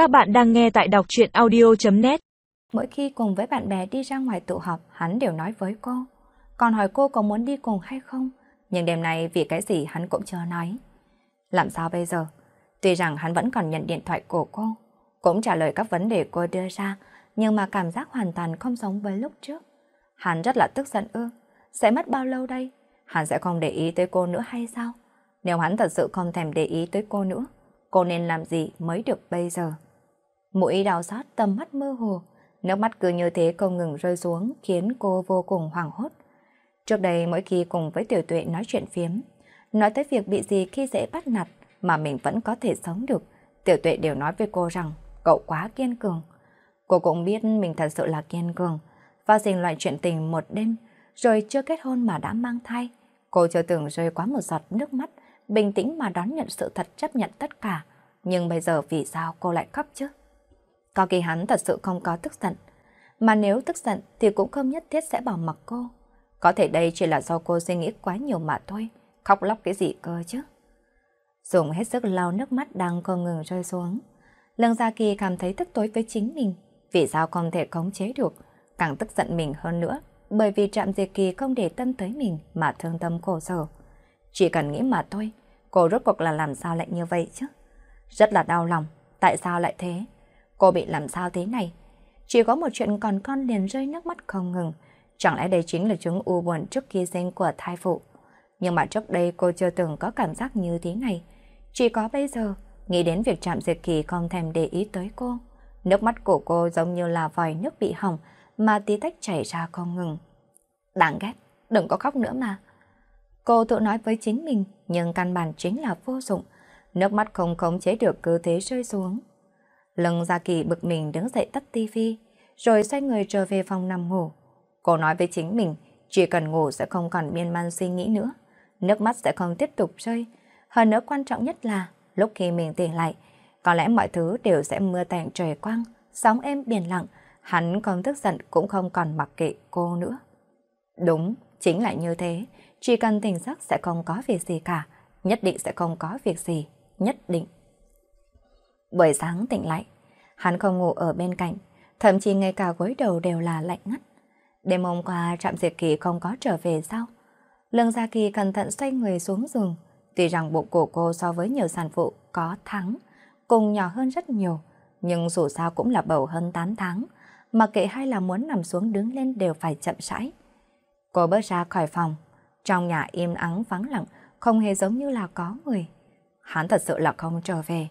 Các bạn đang nghe tại đọc truyện audio.net Mỗi khi cùng với bạn bè đi ra ngoài tụ họp, hắn đều nói với cô. Còn hỏi cô có muốn đi cùng hay không? Nhưng đêm nay vì cái gì hắn cũng chưa nói. Làm sao bây giờ? Tuy rằng hắn vẫn còn nhận điện thoại của cô, cũng trả lời các vấn đề cô đưa ra, nhưng mà cảm giác hoàn toàn không giống với lúc trước. Hắn rất là tức giận ư. Sẽ mất bao lâu đây? Hắn sẽ không để ý tới cô nữa hay sao? Nếu hắn thật sự không thèm để ý tới cô nữa, cô nên làm gì mới được bây giờ? Mũi đau xót tầm mắt mơ hồ, nước mắt cứ như thế không ngừng rơi xuống khiến cô vô cùng hoảng hốt. Trước đây mỗi khi cùng với tiểu tuệ nói chuyện phiếm, nói tới việc bị gì khi dễ bắt nạt mà mình vẫn có thể sống được, tiểu tuệ đều nói với cô rằng cậu quá kiên cường. Cô cũng biết mình thật sự là kiên cường, và sinh loại chuyện tình một đêm, rồi chưa kết hôn mà đã mang thai. Cô chưa từng rơi quá một giọt nước mắt, bình tĩnh mà đón nhận sự thật chấp nhận tất cả. Nhưng bây giờ vì sao cô lại khóc chứ? Sau kỳ hắn thật sự không có tức giận. Mà nếu tức giận thì cũng không nhất thiết sẽ bỏ mặc cô. Có thể đây chỉ là do cô suy nghĩ quá nhiều mà thôi. Khóc lóc cái gì cơ chứ? Dùng hết sức lau nước mắt đang không ngừng rơi xuống. Lương Gia Kỳ cảm thấy tức tối với chính mình. Vì sao không thể khống chế được? Càng tức giận mình hơn nữa. Bởi vì Trạm Diệt Kỳ không để tâm tới mình mà thương tâm khổ sở. Chỉ cần nghĩ mà thôi. Cô rốt cuộc là làm sao lại như vậy chứ? Rất là đau lòng. Tại sao lại thế? Cô bị làm sao thế này? Chỉ có một chuyện còn con liền rơi nước mắt không ngừng. Chẳng lẽ đây chính là chứng u buồn trước khi sinh của thai phụ? Nhưng mà trước đây cô chưa từng có cảm giác như thế này. Chỉ có bây giờ, nghĩ đến việc chạm diệt kỳ không thèm để ý tới cô. Nước mắt của cô giống như là vòi nước bị hỏng mà tí tách chảy ra không ngừng. Đáng ghét, đừng có khóc nữa mà. Cô tự nói với chính mình, nhưng căn bản chính là vô dụng. Nước mắt không khống chế được cứ thế rơi xuống. Lưng Gia Kỳ bực mình đứng dậy tắt tivi, rồi xoay người trở về phòng nằm ngủ. Cô nói với chính mình, chỉ cần ngủ sẽ không còn miên man suy nghĩ nữa. Nước mắt sẽ không tiếp tục rơi. Hơn nữa quan trọng nhất là, lúc khi mình tỉnh lại, có lẽ mọi thứ đều sẽ mưa tạnh trời quang, sóng êm biển lặng, hắn không tức giận cũng không còn mặc kệ cô nữa. Đúng, chính là như thế, chỉ cần tỉnh giấc sẽ không có việc gì cả, nhất định sẽ không có việc gì, nhất định. Buổi sáng tỉnh lại, hắn không ngủ ở bên cạnh, thậm chí ngay cả gối đầu đều là lạnh ngắt. Đêm hôm qua Trạm Diệt Kỳ không có trở về sao? Lương Gia Kỳ cẩn thận xoay người xuống giường, tuy rằng bụng của cô so với nhiều sản phụ có thắng, cùng nhỏ hơn rất nhiều, nhưng dù sao cũng là bầu hơn 8 tháng, mà kệ hay là muốn nằm xuống đứng lên đều phải chậm rãi. Cô bước ra khỏi phòng, trong nhà im ắng vắng lặng, không hề giống như là có người. Hắn thật sự là không trở về.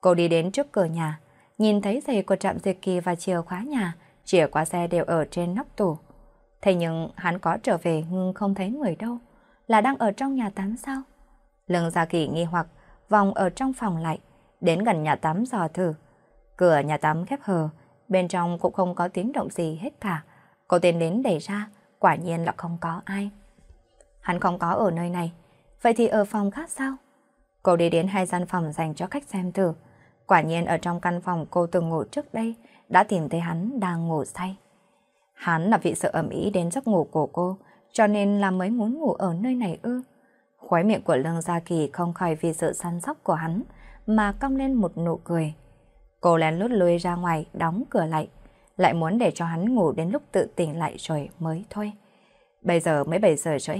Cô đi đến trước cửa nhà, nhìn thấy giày của trạm diệt kỳ và chìa khóa nhà, chìa khóa xe đều ở trên nóc tủ. Thế nhưng hắn có trở về nhưng không thấy người đâu, là đang ở trong nhà tắm sao? Lương Gia Kỳ nghi hoặc, vòng ở trong phòng lại, đến gần nhà tắm dò thử. Cửa nhà tắm khép hờ, bên trong cũng không có tiếng động gì hết cả. Cô tiến đến đẩy ra, quả nhiên là không có ai. Hắn không có ở nơi này, vậy thì ở phòng khác sao? Cô đi đến hai gian phòng dành cho khách xem thử. Quả nhiên ở trong căn phòng cô từng ngủ trước đây, đã tìm thấy hắn đang ngủ say. Hắn là vị sợ ẩm ý đến giấc ngủ của cô, cho nên là mới muốn ngủ ở nơi này ư. Khói miệng của Lương Gia Kỳ không khỏi vì sự săn sóc của hắn, mà cong lên một nụ cười. Cô lén lút lùi ra ngoài, đóng cửa lại, lại muốn để cho hắn ngủ đến lúc tự tỉnh lại rồi mới thôi. Bây giờ mới 7 giờ rưỡi,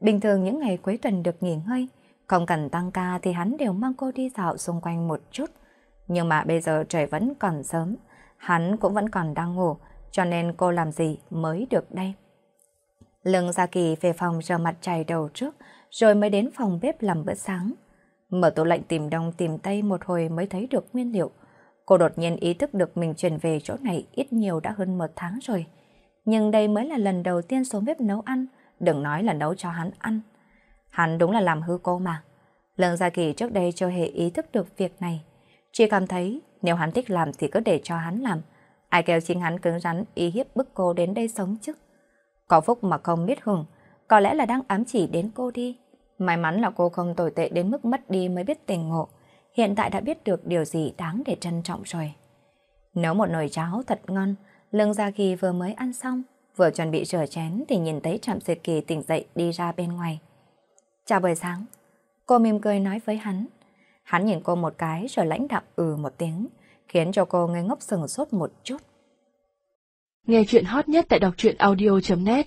bình thường những ngày cuối tuần được nghỉ ngơi, không cần tăng ca thì hắn đều mang cô đi dạo xung quanh một chút. Nhưng mà bây giờ trời vẫn còn sớm, hắn cũng vẫn còn đang ngủ, cho nên cô làm gì mới được đây. Lương Gia Kỳ về phòng rửa mặt chải đầu trước, rồi mới đến phòng bếp làm bữa sáng. Mở tủ lạnh tìm đông tìm tây một hồi mới thấy được nguyên liệu. Cô đột nhiên ý thức được mình chuyển về chỗ này ít nhiều đã hơn một tháng rồi. Nhưng đây mới là lần đầu tiên xuống bếp nấu ăn, đừng nói là nấu cho hắn ăn. Hắn đúng là làm hư cô mà. Lương Gia Kỳ trước đây chưa hề ý thức được việc này. Chỉ cảm thấy nếu hắn thích làm thì cứ để cho hắn làm. Ai kêu chính hắn cứng rắn ý hiếp bức cô đến đây sống chứ. Có phúc mà không biết hưởng, có lẽ là đang ám chỉ đến cô đi. May mắn là cô không tồi tệ đến mức mất đi mới biết tình ngộ. Hiện tại đã biết được điều gì đáng để trân trọng rồi. Nấu một nồi cháo thật ngon, Lương Gia Kỳ vừa mới ăn xong, vừa chuẩn bị rửa chén thì nhìn thấy Trạm Diệt Kỳ tỉnh dậy đi ra bên ngoài. Chào buổi sáng. Cô mỉm cười nói với hắn. Hắn nhìn cô một cái rồi lãnh đạm ừ một tiếng, khiến cho cô ngây ngốc sừng sốt một chút. Nghe chuyện hot nhất tại đọc truyện audio.net